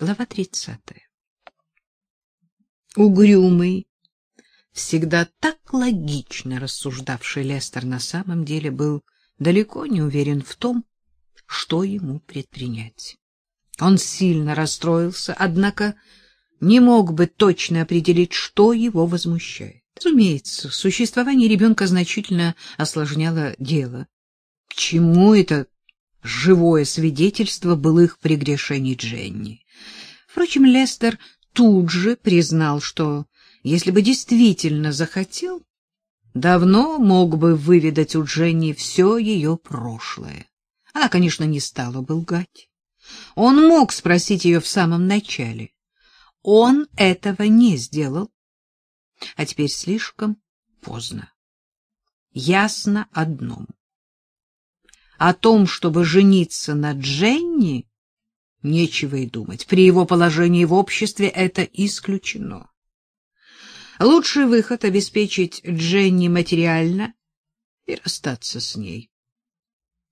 Глава тридцатая. Угрюмый, всегда так логично рассуждавший Лестер на самом деле был далеко не уверен в том, что ему предпринять. Он сильно расстроился, однако не мог бы точно определить, что его возмущает. Разумеется, существование ребенка значительно осложняло дело. К чему это живое свидетельство былых прегрешений Дженни? Впрочем, Лестер тут же признал, что если бы действительно захотел, давно мог бы выведать у Дженни все ее прошлое. Она, конечно, не стала бы лгать. Он мог спросить ее в самом начале. Он этого не сделал. А теперь слишком поздно. Ясно одном. О том, чтобы жениться на Дженни, Нечего и думать. При его положении в обществе это исключено. Лучший выход — обеспечить Дженни материально и расстаться с ней.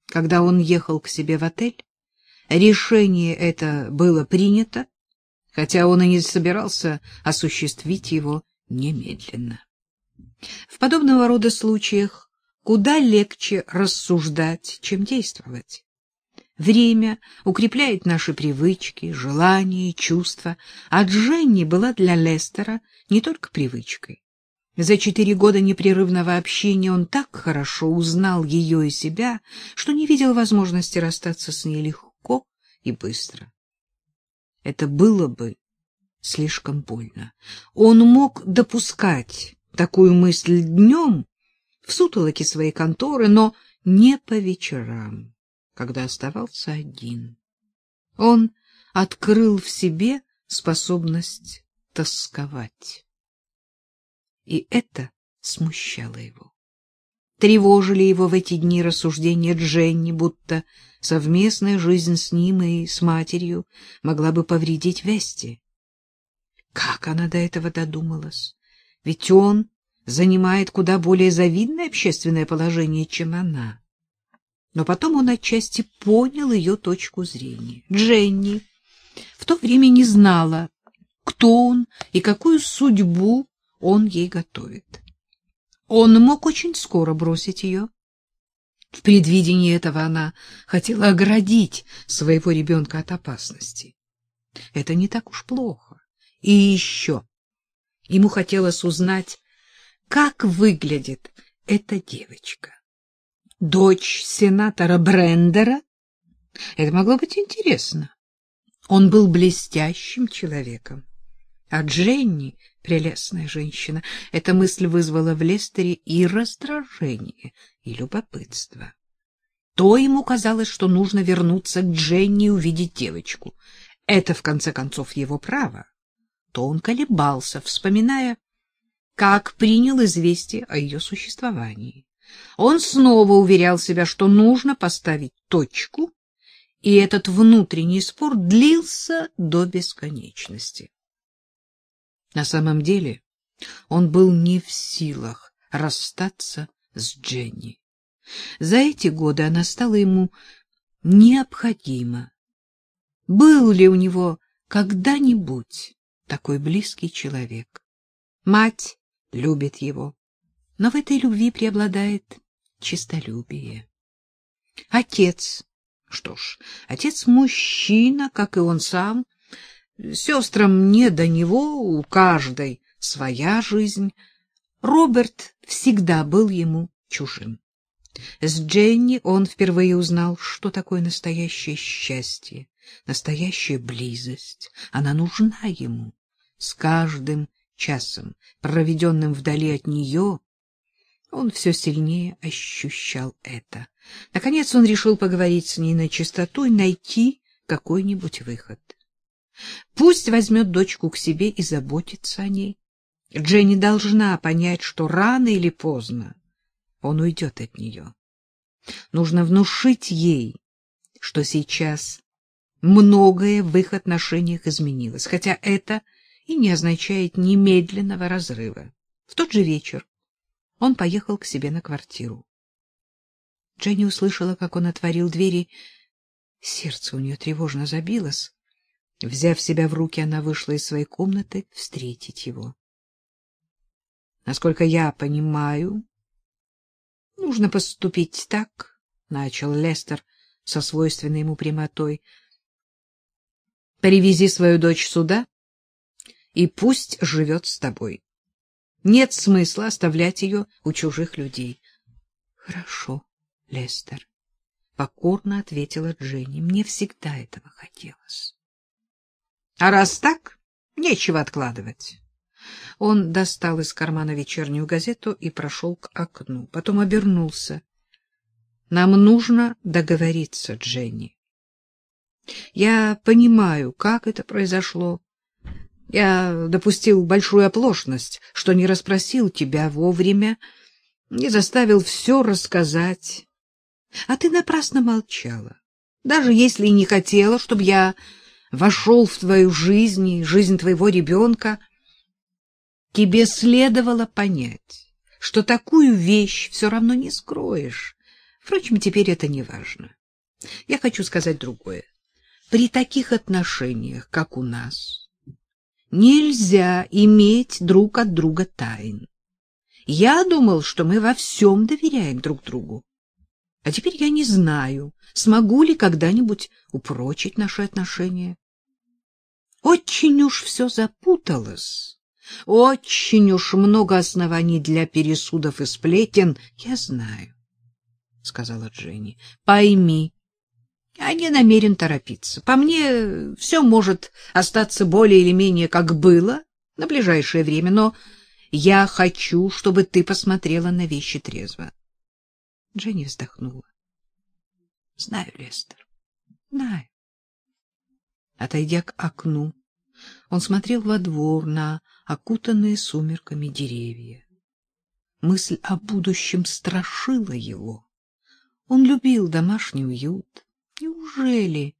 Когда он ехал к себе в отель, решение это было принято, хотя он и не собирался осуществить его немедленно. В подобного рода случаях куда легче рассуждать, чем действовать. Время укрепляет наши привычки, желания, чувства, а Дженни была для Лестера не только привычкой. За четыре года непрерывного общения он так хорошо узнал ее и себя, что не видел возможности расстаться с ней легко и быстро. Это было бы слишком больно. Он мог допускать такую мысль днем в сутолоке своей конторы, но не по вечерам когда оставался один. Он открыл в себе способность тосковать. И это смущало его. Тревожили его в эти дни рассуждения Дженни, будто совместная жизнь с ним и с матерью могла бы повредить Вести. Как она до этого додумалась? Ведь он занимает куда более завидное общественное положение, чем она но потом он отчасти понял ее точку зрения. Дженни в то время не знала, кто он и какую судьбу он ей готовит. Он мог очень скоро бросить ее. В предвидении этого она хотела оградить своего ребенка от опасности. Это не так уж плохо. И еще ему хотелось узнать, как выглядит эта девочка дочь сенатора Брендера. Это могло быть интересно. Он был блестящим человеком. А Дженни — прелестная женщина. Эта мысль вызвала в Лестере и раздражение, и любопытство. То ему казалось, что нужно вернуться к Дженни и увидеть девочку. Это, в конце концов, его право. То он колебался, вспоминая, как принял известие о ее существовании. Он снова уверял себя, что нужно поставить точку, и этот внутренний спор длился до бесконечности. На самом деле он был не в силах расстаться с Дженни. За эти годы она стала ему необходима. Был ли у него когда-нибудь такой близкий человек? Мать любит его, но в этой любви преобладает честолюбие. Отец, что ж, отец мужчина, как и он сам, сестрам не до него, у каждой своя жизнь. Роберт всегда был ему чужим. С Дженни он впервые узнал, что такое настоящее счастье, настоящая близость. Она нужна ему. С каждым часом, проведенным вдали от нее, он все сильнее ощущал это. Наконец он решил поговорить с ней на чистоту и найти какой-нибудь выход. Пусть возьмет дочку к себе и заботится о ней. Дженни должна понять, что рано или поздно он уйдет от нее. Нужно внушить ей, что сейчас многое в их отношениях изменилось, хотя это и не означает немедленного разрыва. В тот же вечер он поехал к себе на квартиру. Дженни услышала, как он отворил двери. Сердце у нее тревожно забилось. Взяв себя в руки, она вышла из своей комнаты встретить его. Насколько я понимаю, нужно поступить так, — начал Лестер со свойственной ему прямотой. — Привези свою дочь сюда, и пусть живет с тобой. Нет смысла оставлять ее у чужих людей. — Хорошо, Лестер, — покорно ответила Дженни. Мне всегда этого хотелось. — А раз так, нечего откладывать. Он достал из кармана вечернюю газету и прошел к окну. Потом обернулся. — Нам нужно договориться, Дженни. Я понимаю, как это произошло. Я допустил большую оплошность, что не расспросил тебя вовремя, не заставил все рассказать. А ты напрасно молчала, даже если и не хотела, чтобы я вошел в твою жизнь и жизнь твоего ребенка. Тебе следовало понять, что такую вещь все равно не скроешь. Впрочем, теперь это не важно. Я хочу сказать другое. При таких отношениях, как у нас, нельзя иметь друг от друга тайн. Я думал, что мы во всем доверяем друг другу. А теперь я не знаю, смогу ли когда-нибудь упрочить наши отношения. Очень уж все запуталось, очень уж много оснований для пересудов и сплетен. Я знаю, — сказала Дженни. — Пойми, я не намерен торопиться. По мне, все может остаться более или менее как было на ближайшее время, но я хочу, чтобы ты посмотрела на вещи трезво. Дженни вздохнула. — Знаю, Лестер, знаю. Отойдя к окну, он смотрел во двор на окутанные сумерками деревья. Мысль о будущем страшила его. Он любил домашний уют. Неужели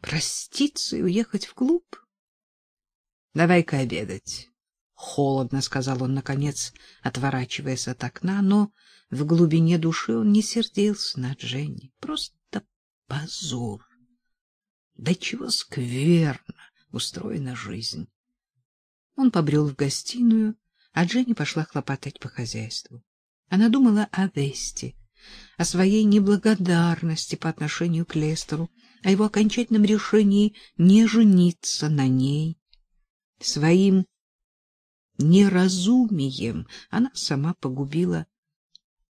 проститься и уехать в клуб? — Давай-ка обедать. — холодно сказал он, наконец, отворачиваясь от окна, но в глубине души он не сердился на Дженни. Просто позор. Да чего скверно устроена жизнь. Он побрел в гостиную, а Дженни пошла хлопотать по хозяйству. Она думала о Весте, о своей неблагодарности по отношению к Лестеру, о его окончательном решении не жениться на ней. Своим неразумием она сама погубила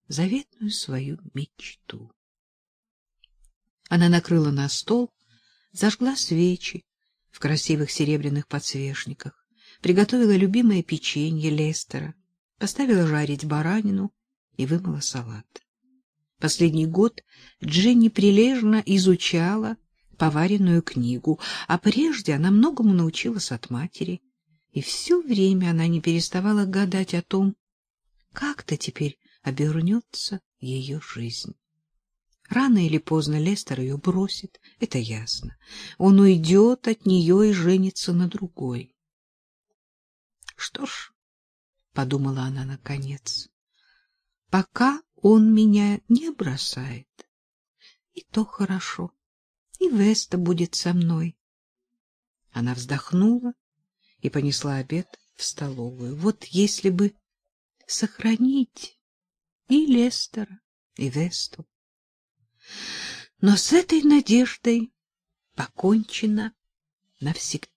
заветную свою мечту. Она накрыла на стол, зажгла свечи в красивых серебряных подсвечниках, приготовила любимое печенье Лестера, поставила жарить баранину и вымыла салат. Последний год Дженни прилежно изучала поваренную книгу, а прежде она многому научилась от матери, и все время она не переставала гадать о том, как-то теперь обернется ее жизнь. Рано или поздно Лестер ее бросит, это ясно. Он уйдет от нее и женится на другой. Что ж, — подумала она наконец, — пока он меня не бросает, и то хорошо, и Веста будет со мной. Она вздохнула и понесла обед в столовую. Вот если бы сохранить и Лестера, и Весту. Но с этой надеждой покончено навсегда.